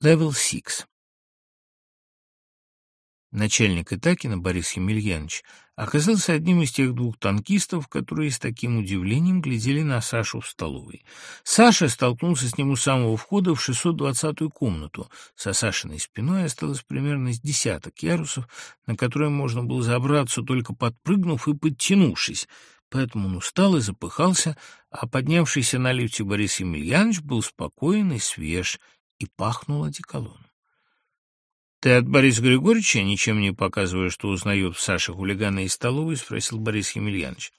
Level 6 Начальник Итакина Борис Емельянович оказался одним из тех двух танкистов, которые с таким удивлением глядели на Сашу в столовой. Саша столкнулся с ним у самого входа в 620-ю комнату. Со Сашиной спиной осталось примерно с десяток ярусов, на которые можно было забраться, только подпрыгнув и подтянувшись. Поэтому он устал и запыхался, а поднявшийся на лифте Борис Емельянович был спокоен и свеж, и пахнул одеколоном. «Ты от Бориса Григорьевича ничем не показываешь, что узнает в Саше хулигана из столовой?» — спросил Борис Емельянович.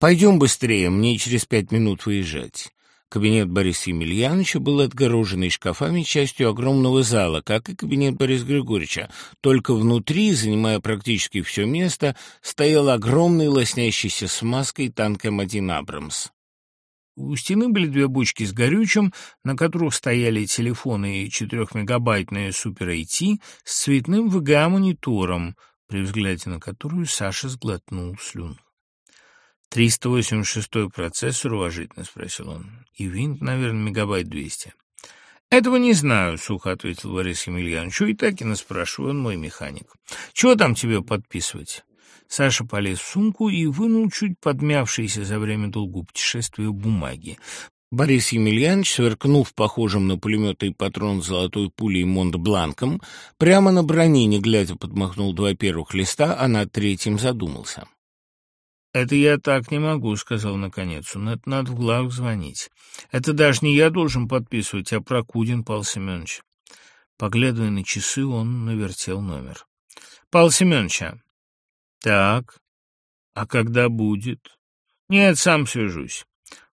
«Пойдем быстрее, мне через пять минут выезжать». Кабинет Бориса Емельяновича был отгороженный шкафами частью огромного зала, как и кабинет Бориса Григорьевича. Только внутри, занимая практически все место, стоял огромный лоснящийся смазкой танк М1 «Абрамс». У стены были две бочки с горючим, на которых стояли телефоны и четырехмегабайтная Super AT с цветным VGA-монитором, при взгляде на которую Саша сглотнул слюну. «386-й процессор уважительно?» — спросил он. «И винт, наверное, мегабайт двести». «Этого не знаю», — сухо ответил Борис Емельянович. «И так и наспрашиваю, он мой механик. Чего там тебе подписывать?» Саша полез в сумку и вынул чуть подмявшиеся за время долгого путешествия бумаги. Борис Емельянович, сверкнув похожим на пулеметный патрон золотой пулей Монт-Бланком, прямо на броне, не глядя, подмахнул два первых листа, а на третьем задумался. «Это я так не могу», — сказал наконец он. «Это надо в глав звонить. Это даже не я должен подписывать, а Прокудин Павел Семенович». Поглядывая на часы, он навертел номер. «Павел Семеновича, «Так, а когда будет?» «Нет, сам свяжусь».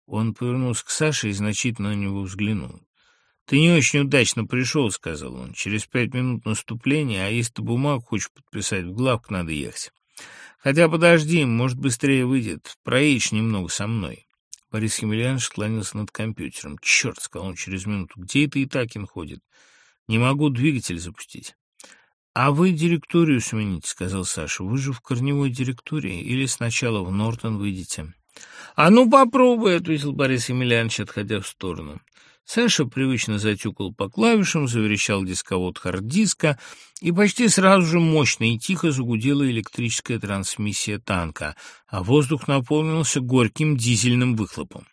Он повернулся к Саше и значительно на него взглянул. «Ты не очень удачно пришел», — сказал он. «Через пять минут наступления, а если ты бумагу хочешь подписать, в главк надо ехать. Хотя подожди, может, быстрее выйдет. Проедешь немного со мной». Борис Емельянович склонился над компьютером. «Черт», — сказал он через минуту, — «где это Итакин ходит? Не могу двигатель запустить». «А вы директорию смените», — сказал Саша. «Вы же в корневой директории. Или сначала в Нортон выйдете?» «А ну попробуй», — ответил Борис Емельянович, отходя в сторону. Саша привычно затюкал по клавишам, заверещал дисковод хард-диска, и почти сразу же мощно и тихо загудела электрическая трансмиссия танка, а воздух наполнился горьким дизельным выхлопом.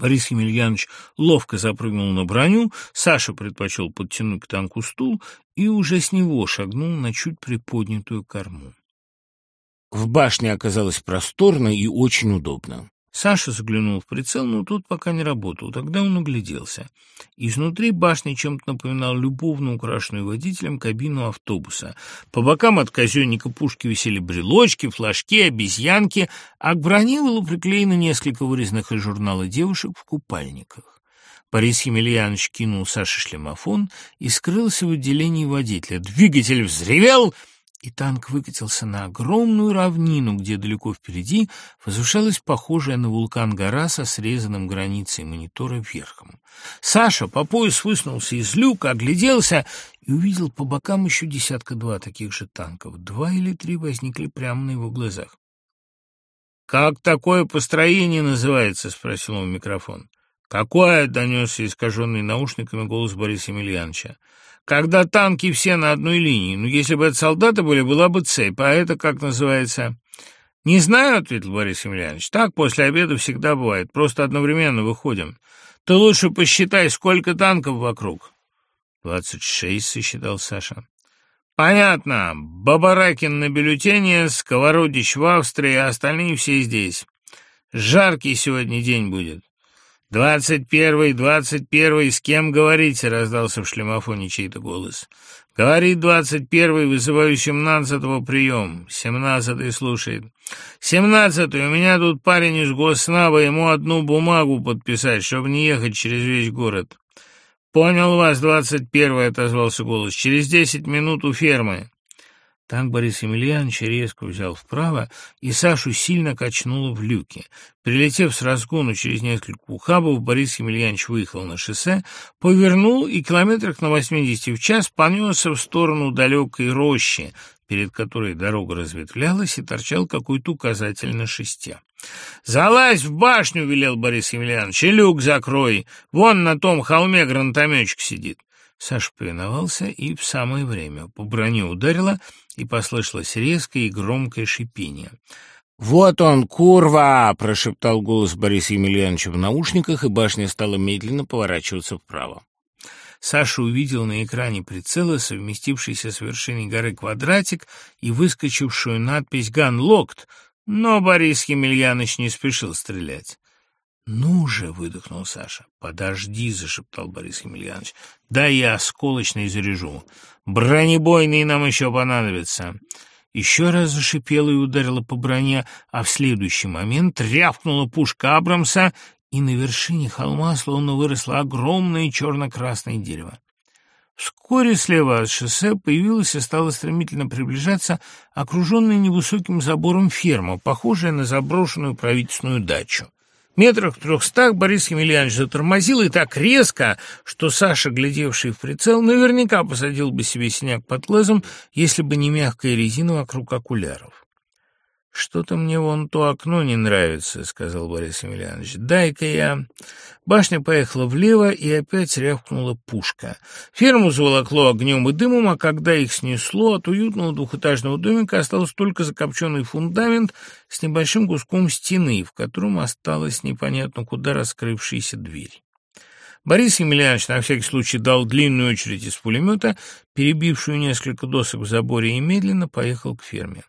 Борис Емельянович ловко запрыгнул на броню, Саша предпочел подтянуть к танку стул и уже с него шагнул на чуть приподнятую корму. В башне оказалось просторно и очень удобно. Саша заглянул в прицел, но тот пока не работал. Тогда он огляделся. Изнутри башни чем-то напоминал любовно украшенную водителем кабину автобуса. По бокам от казенника пушки висели брелочки, флажки, обезьянки, а к броне было приклеено несколько вырезанных из журнала девушек в купальниках. Борис Емельянович кинул Саше шлемофон и скрылся в отделении водителя. Двигатель взревел — и танк выкатился на огромную равнину, где далеко впереди возвышалась похожая на вулкан гора со срезанным границей монитора верхом. Саша по пояс высунулся из люка, огляделся и увидел по бокам еще десятка-два таких же танков. Два или три возникли прямо на его глазах. «Как такое построение называется?» — спросил он в микрофон. «Какое?» — донесся искаженный наушниками голос Бориса Емельяновича когда танки все на одной линии. Ну, если бы это солдаты были, была бы цепь, а это как называется? Не знаю, ответил Борис Емельянович. Так после обеда всегда бывает, просто одновременно выходим. Ты лучше посчитай, сколько танков вокруг. Двадцать шесть, сосчитал Саша. Понятно. Бабаракин на бюллетене, Сковородич в Австрии, а остальные все здесь. Жаркий сегодня день будет. «Двадцать первый, двадцать первый, с кем говорите?» — раздался в шлемофоне чей-то голос. «Говорит двадцать первый, вызываю семнадцатого прием». Семнадцатый слушает. «Семнадцатый, у меня тут парень из Госнаба, ему одну бумагу подписать, чтобы не ехать через весь город». «Понял вас, двадцать первый», — отозвался голос. «Через десять минут у фермы». Танк Борис Емельянович резко взял вправо, и Сашу сильно качнуло в люке. Прилетев с разгону через несколько ухабов, Борис Емельянович выехал на шоссе, повернул и километрах на 80 в час понесся в сторону далекой рощи, перед которой дорога разветвлялась и торчал какой-то указатель на шесте. «Залазь в башню!» — велел Борис Емельянович, — «и люк закрой! Вон на том холме гранатометчик сидит!» Саша повиновался, и в самое время по броне ударило, и послышалось резкое и громкое шипение. «Вот он, курва!» — прошептал голос Бориса Емельяновича в наушниках, и башня стала медленно поворачиваться вправо. Саша увидел на экране прицела совместившийся с вершиной горы квадратик и выскочившую надпись «Ганлокт», но Борис Емельянович не спешил стрелять. «Ну же!» — выдохнул Саша. «Подожди!» — зашептал Борис Емельянович. «Дай я осколочный заряжу. Бронебойный нам еще понадобится!» Еще раз зашипела и ударила по броне, а в следующий момент рявкнула пушка Абрамса, и на вершине холма словно выросло огромное черно-красное дерево. Вскоре слева от шоссе появилась и стала стремительно приближаться окруженная невысоким забором ферма, похожая на заброшенную правительственную дачу. Метрах в трехстах Борис Емельянович затормозил и так резко, что Саша, глядевший в прицел, наверняка посадил бы себе синяк под глазом, если бы не мягкая резина вокруг окуляров. «Что-то мне вон то окно не нравится», — сказал Борис Емельянович. «Дай-ка я...» Башня поехала влево, и опять рявкнула пушка. Ферму заволокло огнем и дымом, а когда их снесло, от уютного двухэтажного домика остался только закопченный фундамент с небольшим куском стены, в котором осталась непонятно куда раскрывшаяся дверь. Борис Емельянович на всякий случай дал длинную очередь из пулемета, перебившую несколько досок в заборе, и медленно поехал к ферме.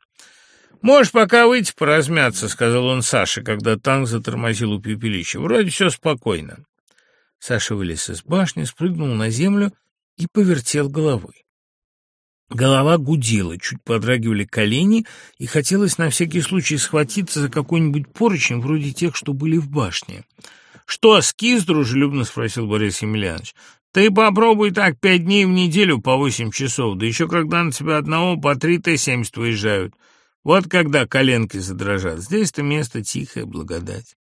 «Можешь пока выйти поразмяться», — сказал он Саше, когда танк затормозил у пепелища. «Вроде все спокойно». Саша вылез из башни, спрыгнул на землю и повертел головой. Голова гудела, чуть подрагивали колени, и хотелось на всякий случай схватиться за какой-нибудь поручень, вроде тех, что были в башне. «Что, скис?» — дружелюбно спросил Борис Емельянович. «Ты попробуй так пять дней в неделю по восемь часов, да еще когда на тебя одного по три Т-70 выезжают. Вот когда коленки задрожат. Здесь-то место тихое, благодать.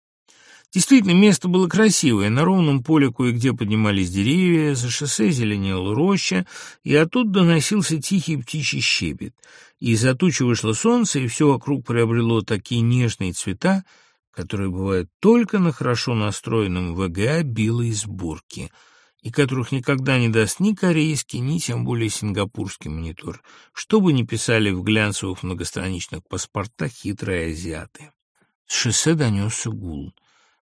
Действительно, место было красивое. На ровном поле кое-где поднимались деревья, за шоссе зеленела роща, и оттуда доносился тихий птичий щебет. И из-за тучи вышло солнце, и все вокруг приобрело такие нежные цвета, которые бывают только на хорошо настроенном ВГА белой сборки — и которых никогда не даст ни корейский, ни тем более сингапурский монитор, что бы ни писали в глянцевых многостраничных паспортах хитрые азиаты. С шоссе донесся гул.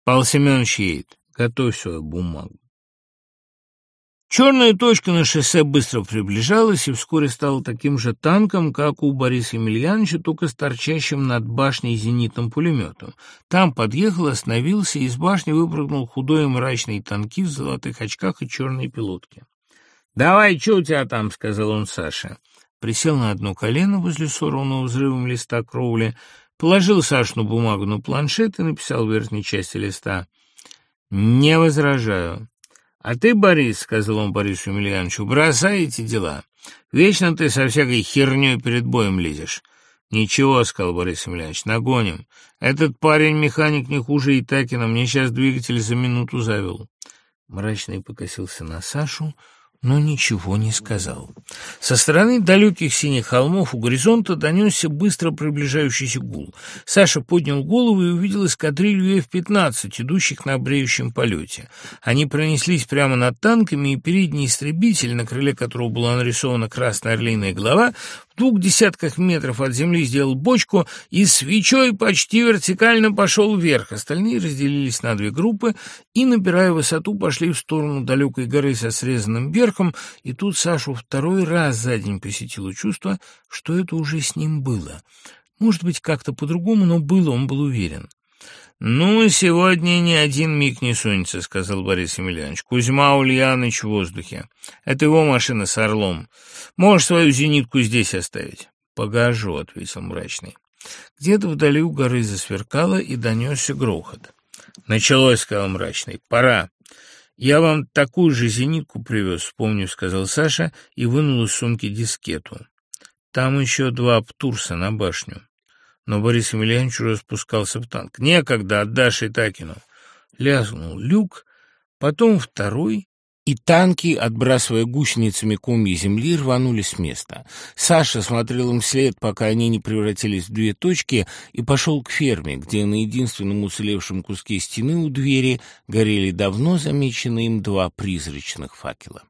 «Павел Семенович едет. Готовь свою бумагу». Черная точка на шоссе быстро приближалась и вскоре стала таким же танком, как у Бориса Емельяновича, только с торчащим над башней зенитным пулеметом. Там подъехал, остановился, и из башни выпрыгнул худой и мрачный танки в золотых очках и черной пилотке. «Давай, что у тебя там?» — сказал он Саше. Присел на одно колено возле сорванного взрывом листа кровли, положил Сашину бумагу на планшет и написал в верхней части листа «Не возражаю». «А ты, Борис, — сказал он Борису Емельяновичу, — бросай эти дела. Вечно ты со всякой херней перед боем лезешь». «Ничего, — сказал Борис Емельянович, — нагоним. Этот парень-механик не хуже Итакина, мне сейчас двигатель за минуту завел». Мрачный покосился на Сашу, — но ничего не сказал. Со стороны далеких синих холмов у горизонта донесся быстро приближающийся гул. Саша поднял голову и увидел эскадрилью F-15, идущих на бреющем полете. Они пронеслись прямо над танками, и передний истребитель, на крыле которого была нарисована красная орлиная голова, двух десятках метров от земли сделал бочку и свечой почти вертикально пошел вверх. Остальные разделились на две группы и, набирая высоту, пошли в сторону далекой горы со срезанным верхом, и тут Сашу второй раз за день посетило чувство, что это уже с ним было. Может быть, как-то по-другому, но было, он был уверен. «Ну, сегодня ни один миг не сунется», — сказал Борис Емельянович. «Кузьма Ульяныч в воздухе. Это его машина с орлом. Можешь свою зенитку здесь оставить». «Погожу», — ответил мрачный. Где-то вдали у горы засверкало и донесся грохот. «Началось», — сказал мрачный. «Пора». «Я вам такую же зенитку привез, помню», — сказал Саша и вынул из сумки дискету. «Там еще два птурса на башню» но Борис Емельянович уже спускался в танк. «Некогда, отдашь Итакину!» Лязнул люк, потом второй, и танки, отбрасывая гусеницами комья земли, рванули с места. Саша смотрел им вслед, пока они не превратились в две точки, и пошел к ферме, где на единственном уцелевшем куске стены у двери горели давно замеченные им два призрачных факела.